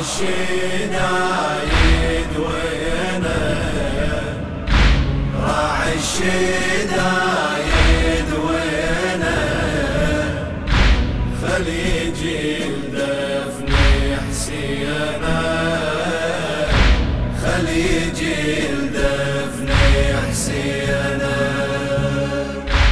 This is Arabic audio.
الشنا يدوينا راعي الشنا يدوينا خليجي الدفن حسينا خليجي الدفن حسينا